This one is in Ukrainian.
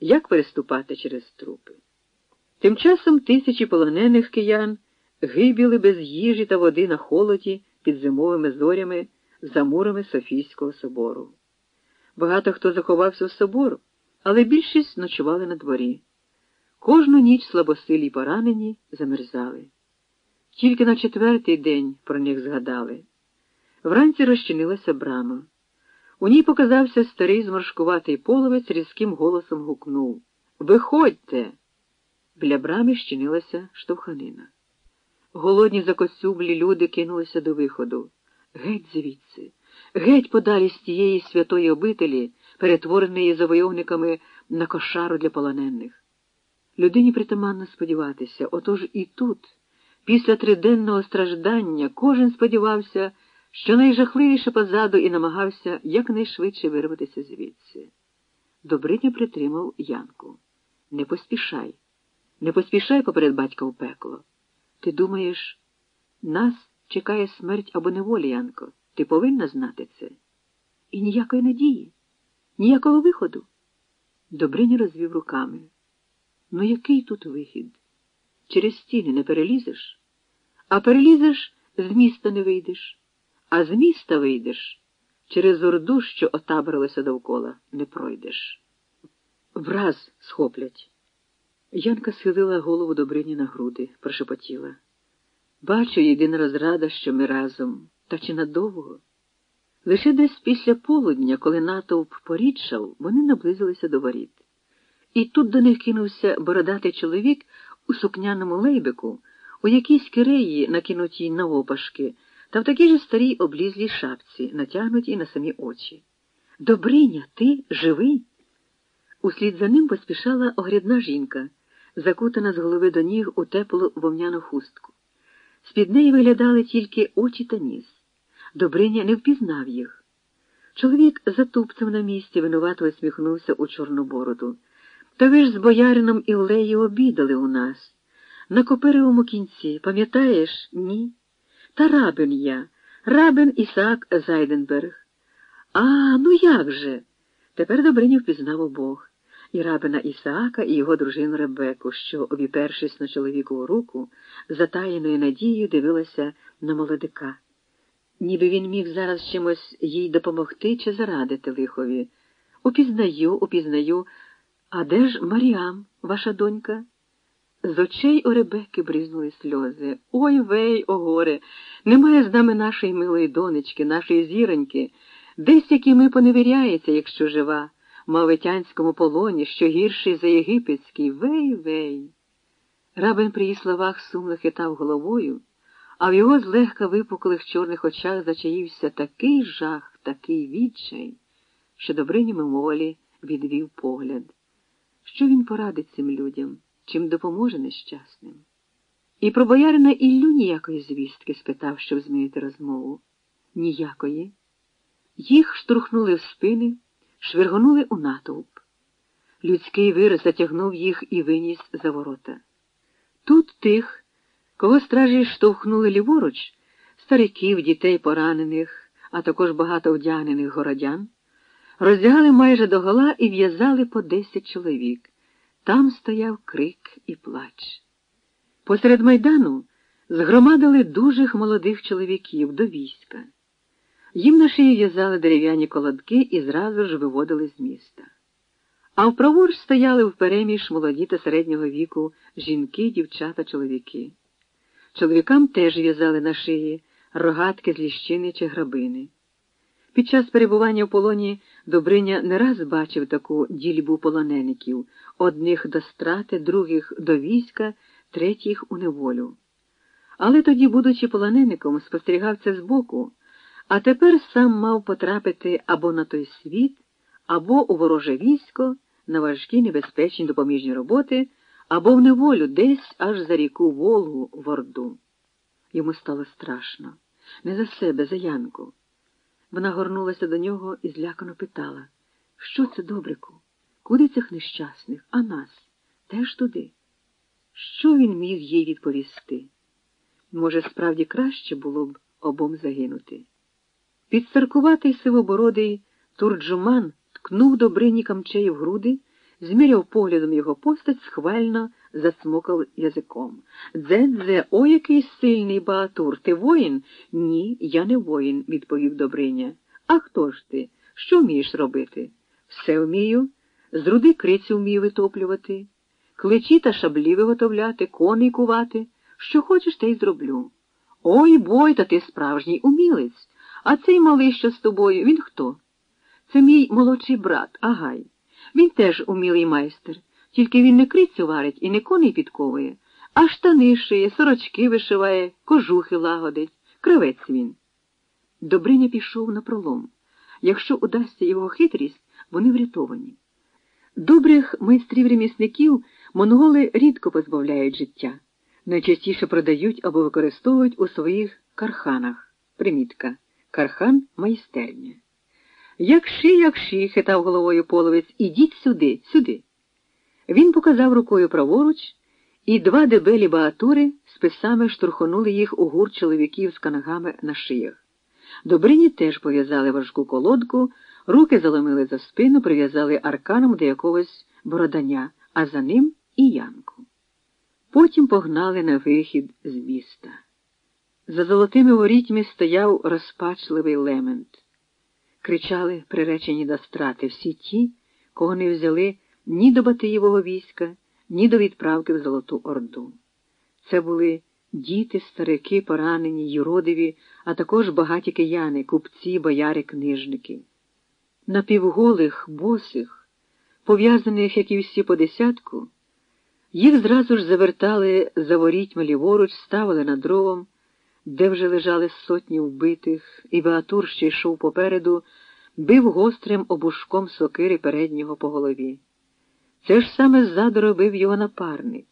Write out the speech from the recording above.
як переступати через трупи. Тим часом тисячі полонених киян гибіли без їжі та води на холоді під зимовими зорями за мурами Софійського собору. Багато хто заховався в собор, але більшість ночували на дворі. Кожну ніч слабосилі поранені замерзали. Тільки на четвертий день про них згадали. Вранці розчинилася брама. У ній показався старий зморшкуватий половець різким голосом гукнув Виходьте! Біля брами щинилася штовханина. Голодні закосюблі люди кинулися до виходу. Геть звідси, геть подалі з тієї святої обителі, перетвореної завойовниками на кошару для полонених. Людині притаманно сподіватися, отож і тут, після триденного страждання, кожен сподівався, що найжахливіше позаду і намагався якнайшвидше вирватися звідси. Добриня притримав Янку. Не поспішай, не поспішай поперед батька в пекло. Ти думаєш, нас чекає смерть або неволя, Янко. Ти повинна знати це. І ніякої надії, ніякого виходу. Добриня розвів руками. Ну, який тут вихід? Через стіни не перелізеш, а перелізеш, з міста не вийдеш, а з міста вийдеш, через орду, що отабрилася довкола, не пройдеш. Враз схоплять. Янка схилила голову Добрині на груди, прошепотіла. Бачу, єдина розрада, що ми разом, та чи надовго? Лише десь після полудня, коли натовп порідшав, вони наблизилися до воріт. І тут до них кинувся бородатий чоловік у сукняному лейбику, у якійсь киреї, накинутій на опашки, та в такій же старій облізлій шапці, натягнутій на самі очі. Добриня, ти живий? Услід за ним поспішала огрядна жінка, закутана з голови до ніг у теплу вовняну хустку. З-під неї виглядали тільки очі та ніс. Добриня не впізнав їх. Чоловік затупцем на місці винувато усміхнувся у чорну бороду. Та ви ж з боярином Іллею обідали у нас. На коперевому кінці, пам'ятаєш, ні? Та рабин я, рабин Ісаак Зайденберг. А, ну як же? Тепер Добриня впізнав обох і рабина Ісаака, і його дружину Ребеку, що, обіпершись на чоловікову руку, затаєною надією дивилася на молодика. Ніби він міг зараз чимось їй допомогти чи зарадити лихові. Упізнаю, упізнаю. А де ж Маріам, ваша донька? З очей у Ребекки бризнули сльози. Ой вей, о горе, немає з нами нашої милої донечки, нашої зіроньки. Десь які ми поневіряється, якщо жива, мавитянському полоні, що гірший за єгипетський. Вей, вей. Рабин при її словах сумно хитав головою, а в його злегка випуклих чорних очах зачаївся такий жах, такий відчай, що Добрині мимоволі відвів погляд. Що він порадить цим людям, чим допоможе нещасним? І про боярина Іллю ніякої звістки спитав, щоб змінити розмову. Ніякої. Їх штурхнули в спини, швиргонули у натовп. Людський вир затягнув їх і виніс за ворота. Тут тих, кого стражі штовхнули ліворуч, стариків, дітей поранених, а також багато вдягнених городян, роздягали майже догола і в'язали по десять чоловік. Там стояв крик і плач. Посеред майдану згромадили дужих молодих чоловіків до війська. Їм на шиї в'язали дерев'яні колодки і зразу ж виводили з міста. А вправуч стояли впереміж молоді та середнього віку жінки, дівчата, чоловіки. Чоловікам теж в'язали на шиї рогатки з ліщини чи грабини. Під час перебування в полоні Добриня не раз бачив таку дільбу полонеників одних до страти, других до війська, третіх у неволю. Але тоді, будучи полонеником, спостерігав це збоку, а тепер сам мав потрапити або на той світ, або у вороже військо на важкі небезпечні допоміжні роботи, або в неволю десь аж за ріку Волгу в Орду. Йому стало страшно, не за себе, за Янку. Вона горнулася до нього і злякано питала Що це, добрику? Куди цих нещасних, а нас? Теж туди? Що він міг їй відповісти? Може, справді краще було б обом загинути. Підстаркуватий сивобородий турджуман ткнув Добрині камчею в груди, зміряв поглядом його постать, схвально засмокав язиком. Дзедзе, о, який сильний Баатур, ти воїн? Ні, я не воїн, відповів Добриня. А хто ж ти? Що вмієш робити? Все вмію. З руди крицю вмію витоплювати, кличі та шаблі виготовляти, коней кувати. Що хочеш, те й зроблю. Ой бой, та ти справжній умілець. А цей малий, що з тобою, він хто? Це мій молодший брат, Агай. Він теж умілий майстер, тільки він не крицю варить і не коней підковує, а штани шиє, сорочки вишиває, кожухи лагодить, кривець він. Добриня пішов на пролом. Якщо удасться його хитрість, вони врятовані. Добрих майстрів-ремісників монголи рідко позбавляють життя, найчастіше продають або використовують у своїх карханах. Примітка. Кархан майстерня. Як ши, як ши, хитав головою половець, ідіть сюди, сюди. Він показав рукою праворуч, і два дебелі багатури з писами штурхонули їх у гур чоловіків з канагами на шиях. Добрині теж пов'язали важку колодку, руки заломили за спину, прив'язали арканом до якогось бородання, а за ним і янку. Потім погнали на вихід з міста. За золотими ворітьми стояв розпачливий лемент. Кричали приречені до страти всі ті, кого не взяли ні до Батиєвого війська, ні до відправки в Золоту Орду. Це були діти, старики, поранені, юродиві, а також багаті кияни, купці, бояри, книжники. Напівголих, босих, пов'язаних, як і всі по десятку, їх зразу ж завертали за ворітьми ліворуч, ставили над дровом, де вже лежали сотні вбитих, і Беатур, що йшов попереду, бив гострим обушком сокири переднього по голові. Це ж саме ззаду робив його напарник.